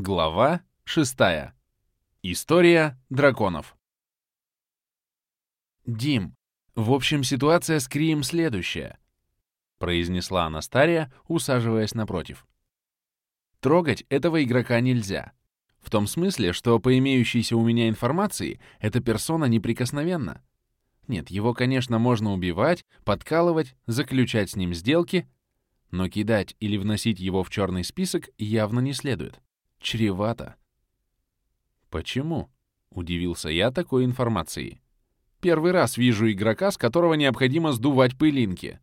Глава 6. История драконов. «Дим, в общем, ситуация с Крием следующая», — произнесла Анастария, усаживаясь напротив. «Трогать этого игрока нельзя. В том смысле, что по имеющейся у меня информации эта персона неприкосновенна. Нет, его, конечно, можно убивать, подкалывать, заключать с ним сделки, но кидать или вносить его в черный список явно не следует. Чревато. «Почему?» — удивился я такой информацией. «Первый раз вижу игрока, с которого необходимо сдувать пылинки».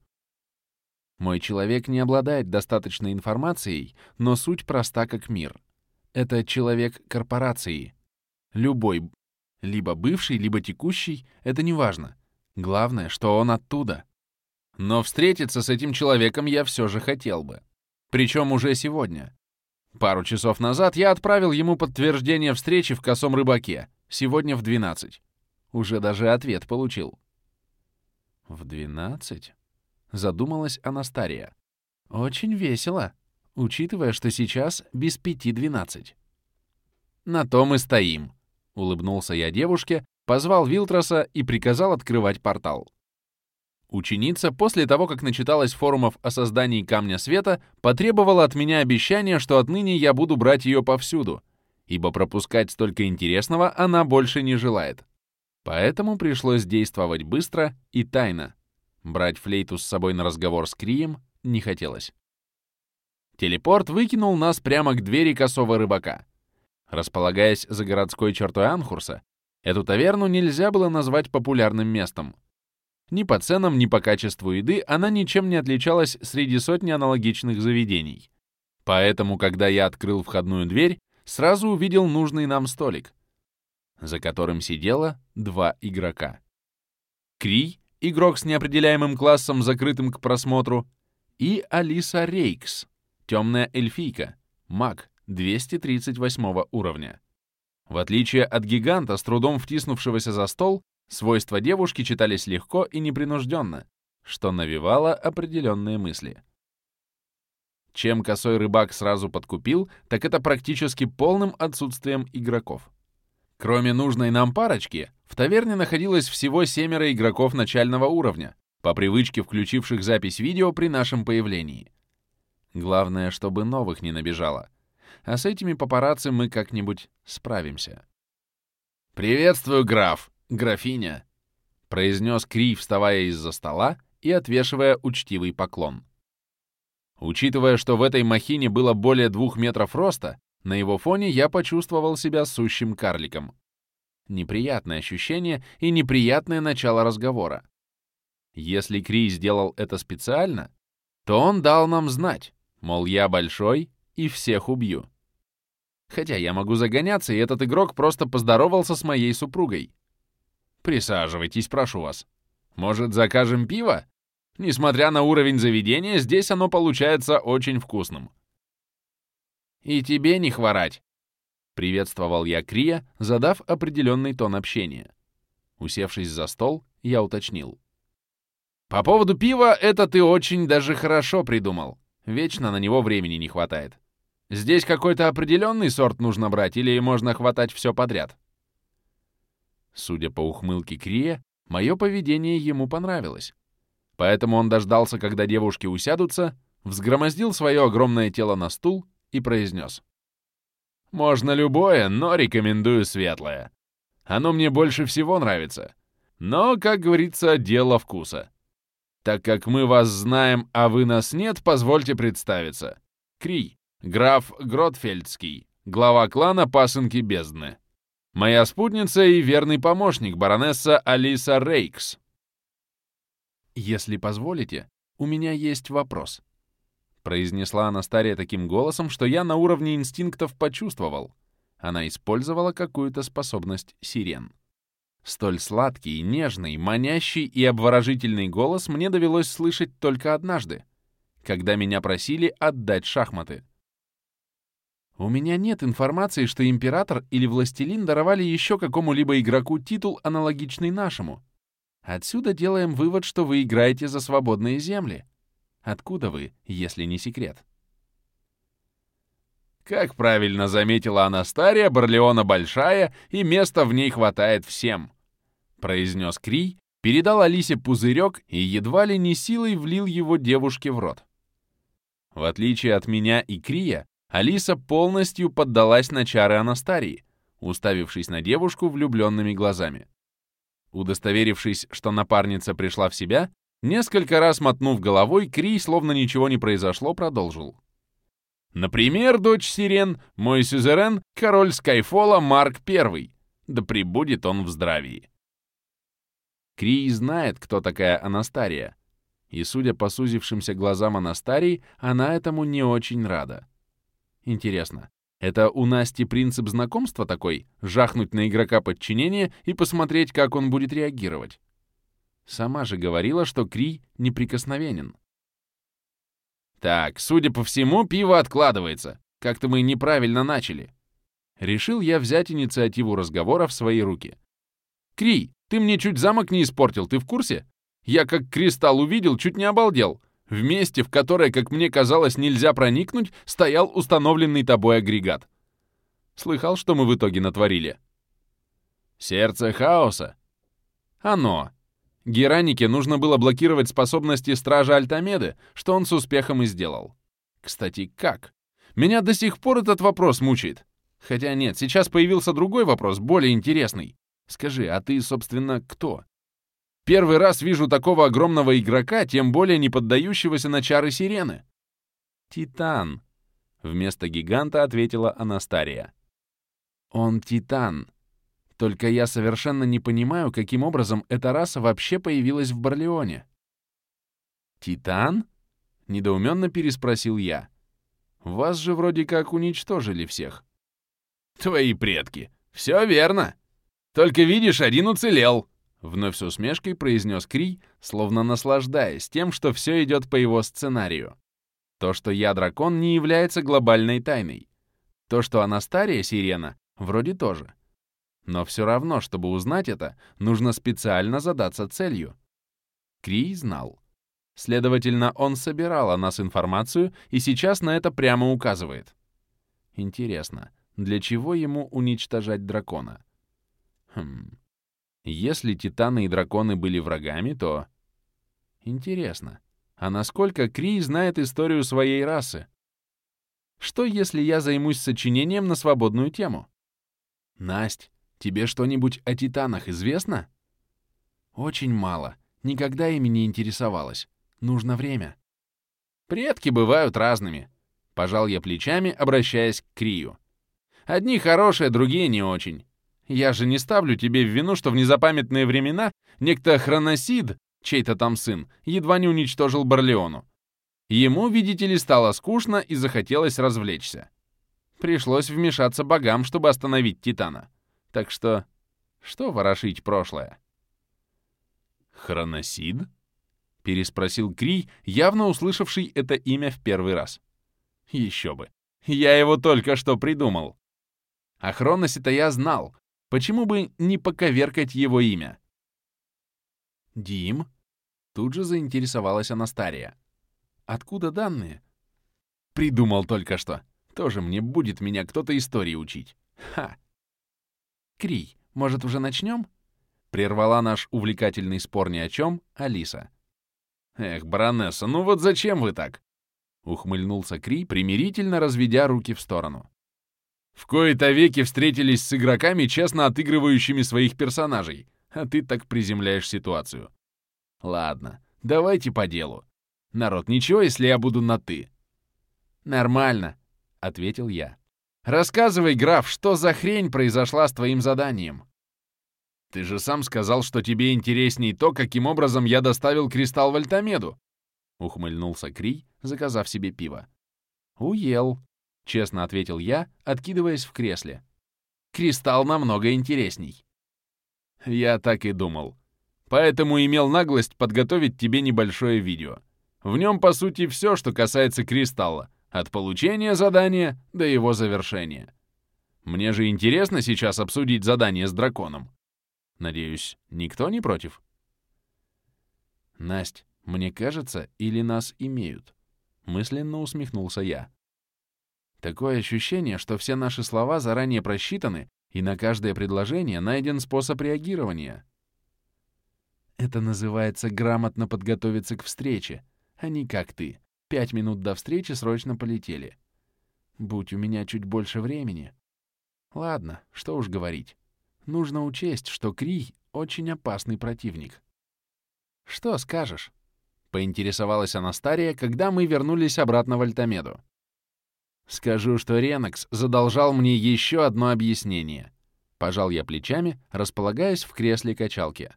Мой человек не обладает достаточной информацией, но суть проста как мир. Это человек корпорации. Любой, либо бывший, либо текущий, это не важно. Главное, что он оттуда. Но встретиться с этим человеком я все же хотел бы. Причем уже сегодня. Пару часов назад я отправил ему подтверждение встречи в косом рыбаке. Сегодня в 12. Уже даже ответ получил. В 12? Задумалась Анастария. Очень весело, учитывая, что сейчас без пяти 12. На том и стоим. Улыбнулся я девушке, позвал Вилтроса и приказал открывать портал. Ученица, после того, как начиталась форумов о создании Камня Света, потребовала от меня обещания, что отныне я буду брать ее повсюду, ибо пропускать столько интересного она больше не желает. Поэтому пришлось действовать быстро и тайно. Брать флейту с собой на разговор с Крием не хотелось. Телепорт выкинул нас прямо к двери косого рыбака. Располагаясь за городской чертой Анхурса, эту таверну нельзя было назвать популярным местом — ни по ценам, ни по качеству еды она ничем не отличалась среди сотни аналогичных заведений. Поэтому, когда я открыл входную дверь, сразу увидел нужный нам столик, за которым сидело два игрока. Крий, игрок с неопределяемым классом, закрытым к просмотру, и Алиса Рейкс, темная эльфийка, маг 238 уровня. В отличие от гиганта, с трудом втиснувшегося за стол, Свойства девушки читались легко и непринужденно, что навевало определенные мысли. Чем косой рыбак сразу подкупил, так это практически полным отсутствием игроков. Кроме нужной нам парочки, в таверне находилось всего семеро игроков начального уровня, по привычке включивших запись видео при нашем появлении. Главное, чтобы новых не набежало. А с этими папарацци мы как-нибудь справимся. «Приветствую, граф!» «Графиня», — произнес Кри, вставая из-за стола и отвешивая учтивый поклон. Учитывая, что в этой махине было более двух метров роста, на его фоне я почувствовал себя сущим карликом. Неприятное ощущение и неприятное начало разговора. Если Кри сделал это специально, то он дал нам знать, мол, я большой и всех убью. Хотя я могу загоняться, и этот игрок просто поздоровался с моей супругой. Присаживайтесь, прошу вас. Может, закажем пиво? Несмотря на уровень заведения, здесь оно получается очень вкусным. И тебе не хворать. Приветствовал я Крия, задав определенный тон общения. Усевшись за стол, я уточнил. «По поводу пива, это ты очень даже хорошо придумал. Вечно на него времени не хватает. Здесь какой-то определенный сорт нужно брать или можно хватать все подряд?» Судя по ухмылке Крия, мое поведение ему понравилось. Поэтому он дождался, когда девушки усядутся, взгромоздил свое огромное тело на стул и произнес. «Можно любое, но рекомендую светлое. Оно мне больше всего нравится. Но, как говорится, дело вкуса. Так как мы вас знаем, а вы нас нет, позвольте представиться. Крий, граф Гротфельдский, глава клана Пасынки Бездны». Моя спутница и верный помощник, баронесса Алиса Рейкс. «Если позволите, у меня есть вопрос», — произнесла Анастария таким голосом, что я на уровне инстинктов почувствовал. Она использовала какую-то способность сирен. Столь сладкий, нежный, манящий и обворожительный голос мне довелось слышать только однажды, когда меня просили отдать шахматы. У меня нет информации, что император или властелин даровали еще какому-либо игроку титул, аналогичный нашему. Отсюда делаем вывод, что вы играете за свободные земли. Откуда вы, если не секрет? Как правильно заметила Анастария, Барлеона большая, и места в ней хватает всем. Произнес Крий, передал Алисе пузырек и едва ли не силой влил его девушке в рот. В отличие от меня и Крия, Алиса полностью поддалась на чары Анастарии, уставившись на девушку влюбленными глазами. Удостоверившись, что напарница пришла в себя, несколько раз мотнув головой, Крий, словно ничего не произошло, продолжил. Например, дочь Сирен, мой сюзерен, король Скайфола Марк I. Да пребудет он в здравии. Крий знает, кто такая Анастария. И, судя по сузившимся глазам Анастарии, она этому не очень рада. Интересно, это у Насти принцип знакомства такой — жахнуть на игрока подчинения и посмотреть, как он будет реагировать? Сама же говорила, что Крий неприкосновенен. Так, судя по всему, пиво откладывается. Как-то мы неправильно начали. Решил я взять инициативу разговора в свои руки. Крий, ты мне чуть замок не испортил, ты в курсе? Я как кристалл увидел, чуть не обалдел. В месте, в которое, как мне казалось, нельзя проникнуть, стоял установленный тобой агрегат. Слыхал, что мы в итоге натворили? Сердце хаоса. Оно. Геранике нужно было блокировать способности Стража Альтамеды, что он с успехом и сделал. Кстати, как? Меня до сих пор этот вопрос мучает. Хотя нет, сейчас появился другой вопрос, более интересный. Скажи, а ты, собственно, кто? Первый раз вижу такого огромного игрока, тем более не поддающегося на чары сирены. Титан. Вместо гиганта ответила Анастария. Он Титан. Только я совершенно не понимаю, каким образом эта раса вообще появилась в Барлеоне. «Титан?» — недоуменно переспросил я. «Вас же вроде как уничтожили всех». «Твои предки. Все верно. Только видишь, один уцелел», — вновь с усмешкой произнес Крий, словно наслаждаясь тем, что все идет по его сценарию. То, что я дракон, не является глобальной тайной. То, что Анастария сирена, вроде тоже. Но все равно, чтобы узнать это, нужно специально задаться целью. Крий знал. Следовательно, он собирал о нас информацию и сейчас на это прямо указывает. Интересно, для чего ему уничтожать дракона? Хм. Если титаны и драконы были врагами, то... Интересно, а насколько Крий знает историю своей расы? Что, если я займусь сочинением на свободную тему? Насть, Тебе что-нибудь о титанах известно? Очень мало. Никогда ими не интересовалась. Нужно время. Предки бывают разными. Пожал я плечами, обращаясь к Крию. Одни хорошие, другие не очень. Я же не ставлю тебе в вину, что в незапамятные времена некто Хроносид, чей-то там сын, едва не уничтожил Барлеону. Ему, видите ли, стало скучно и захотелось развлечься. Пришлось вмешаться богам, чтобы остановить Титана. Так что, что ворошить прошлое? «Хроносид?» — переспросил Крий, явно услышавший это имя в первый раз. «Еще бы! Я его только что придумал!» О Хроносе-то я знал. Почему бы не поковеркать его имя? «Дим?» — тут же заинтересовалась Анастария. «Откуда данные?» «Придумал только что. Тоже мне будет меня кто-то истории учить. Ха!» «Крий, может, уже начнем?» Прервала наш увлекательный спор ни о чем Алиса. «Эх, баронесса, ну вот зачем вы так?» Ухмыльнулся Крий, примирительно разведя руки в сторону. «В кои-то веки встретились с игроками, честно отыгрывающими своих персонажей, а ты так приземляешь ситуацию. Ладно, давайте по делу. Народ, ничего, если я буду на «ты»?» «Нормально», — ответил я. Рассказывай, граф, что за хрень произошла с твоим заданием? Ты же сам сказал, что тебе интересней то, каким образом я доставил кристалл в Альтамеду. Ухмыльнулся Крий, заказав себе пиво. Уел, честно ответил я, откидываясь в кресле. Кристалл намного интересней. Я так и думал. Поэтому имел наглость подготовить тебе небольшое видео. В нем, по сути, все, что касается кристалла, от получения задания до его завершения. Мне же интересно сейчас обсудить задание с драконом. Надеюсь, никто не против? Насть, мне кажется, или нас имеют? Мысленно усмехнулся я. Такое ощущение, что все наши слова заранее просчитаны, и на каждое предложение найден способ реагирования. Это называется грамотно подготовиться к встрече, а не как ты. Пять минут до встречи срочно полетели. Будь у меня чуть больше времени. Ладно, что уж говорить. Нужно учесть, что Крий — очень опасный противник. Что скажешь? Поинтересовалась Анастария, когда мы вернулись обратно в Альтамеду. Скажу, что Ренокс задолжал мне еще одно объяснение. Пожал я плечами, располагаясь в кресле качалки.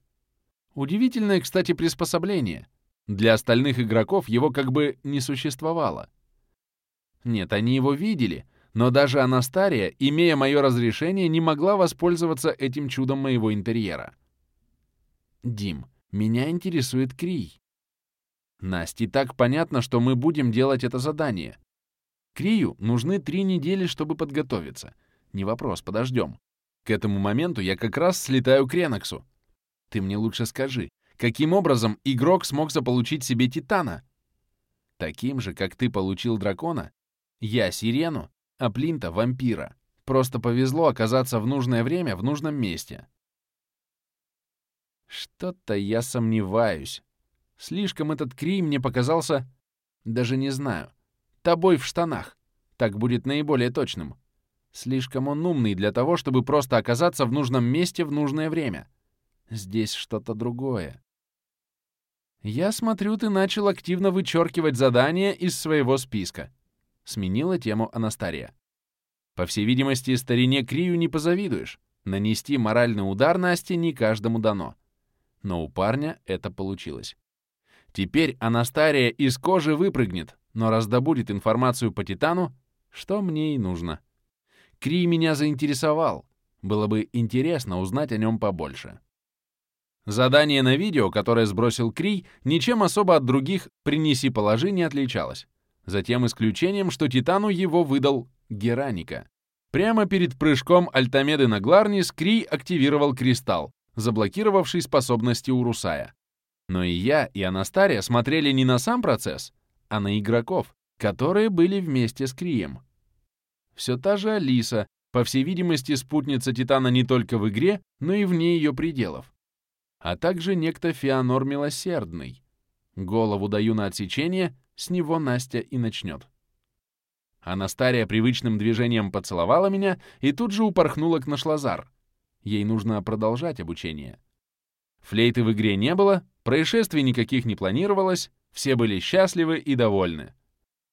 Удивительное, кстати, приспособление. Для остальных игроков его как бы не существовало. Нет, они его видели, но даже Анастария, имея мое разрешение, не могла воспользоваться этим чудом моего интерьера. Дим, меня интересует Крий. Насте, так понятно, что мы будем делать это задание. Крию нужны три недели, чтобы подготовиться. Не вопрос, подождем. К этому моменту я как раз слетаю к Реноксу. Ты мне лучше скажи, каким образом игрок смог заполучить себе Титана? Таким же, как ты получил дракона, я — Сирену, а Плинта — вампира. Просто повезло оказаться в нужное время в нужном месте. Что-то я сомневаюсь. Слишком этот Крий мне показался... Даже не знаю. Тобой в штанах. Так будет наиболее точным. Слишком он умный для того, чтобы просто оказаться в нужном месте в нужное время. Здесь что-то другое. Я смотрю, ты начал активно вычеркивать задания из своего списка. Сменила тему Анастария. По всей видимости, старине Крию не позавидуешь. Нанести моральный удар Насте не каждому дано. Но у парня это получилось. Теперь Анастария из кожи выпрыгнет, но раздобудет информацию по Титану, что мне и нужно. Кри меня заинтересовал. Было бы интересно узнать о нем побольше. Задание на видео, которое сбросил Крий, ничем особо от других «принеси положи» не отличалось. За тем исключением, что Титану его выдал Гераника. Прямо перед прыжком Альтамеды на Гларнис Крий активировал кристалл, заблокировавший способности Урусая. Но и я, и Анастария смотрели не на сам процесс, а на игроков, которые были вместе с Крием. Все та же Алиса, по всей видимости, спутница Титана не только в игре, но и вне ее пределов. А также некто Феонор Милосердный. Голову даю на отсечение, с него Настя и начнет. Анастария привычным движением поцеловала меня и тут же упорхнула к Нашлазар. Ей нужно продолжать обучение. Флейты в игре не было, происшествий никаких не планировалось, все были счастливы и довольны.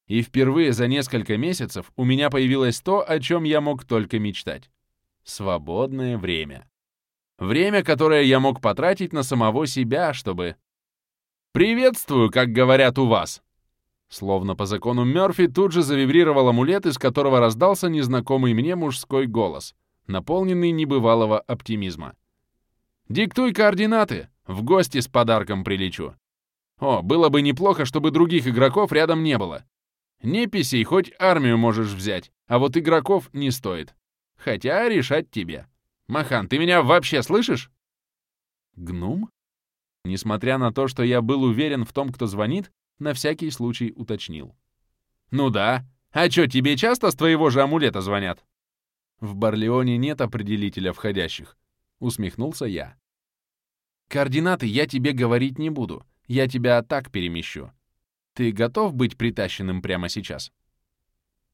И впервые за несколько месяцев у меня появилось то, о чем я мог только мечтать. Свободное время. Время, которое я мог потратить на самого себя, чтобы... «Приветствую, как говорят у вас!» Словно по закону Мёрфи тут же завибрировал амулет, из которого раздался незнакомый мне мужской голос, наполненный небывалого оптимизма. «Диктуй координаты! В гости с подарком прилечу!» О, было бы неплохо, чтобы других игроков рядом не было. Неписей хоть армию можешь взять, а вот игроков не стоит. Хотя решать тебе. Махан, ты меня вообще слышишь? Гнум? Несмотря на то, что я был уверен в том, кто звонит, на всякий случай уточнил. Ну да. А чё, тебе часто с твоего же амулета звонят? В Барлеоне нет определителя входящих. Усмехнулся я. Координаты я тебе говорить не буду. Я тебя так перемещу. Ты готов быть притащенным прямо сейчас?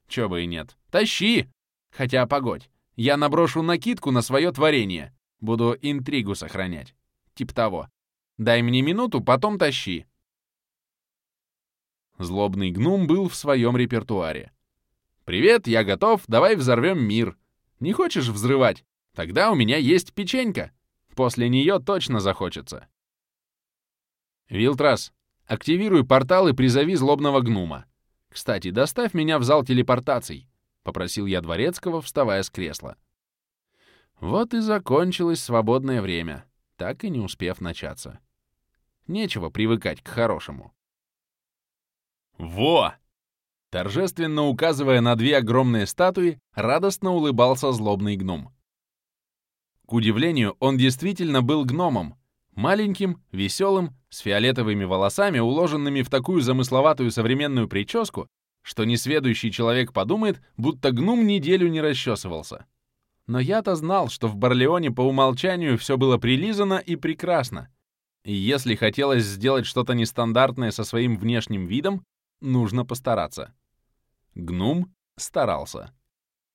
Чё бы и нет. Тащи! Хотя, погодь, я наброшу накидку на свое творение. Буду интригу сохранять. Тип того. Дай мне минуту, потом тащи. Злобный гнум был в своем репертуаре. «Привет, я готов, давай взорвем мир. Не хочешь взрывать? Тогда у меня есть печенька. После нее точно захочется». «Вилтрас, активируй портал и призови злобного гнума. Кстати, доставь меня в зал телепортаций», — попросил я Дворецкого, вставая с кресла. Вот и закончилось свободное время, так и не успев начаться. Нечего привыкать к хорошему. «Во!» Торжественно указывая на две огромные статуи, радостно улыбался злобный гном. К удивлению, он действительно был гномом, Маленьким, веселым, с фиолетовыми волосами, уложенными в такую замысловатую современную прическу, что несведущий человек подумает, будто гнум неделю не расчесывался. Но я-то знал, что в Барлеоне по умолчанию все было прилизано и прекрасно. И если хотелось сделать что-то нестандартное со своим внешним видом, нужно постараться. Гнум старался.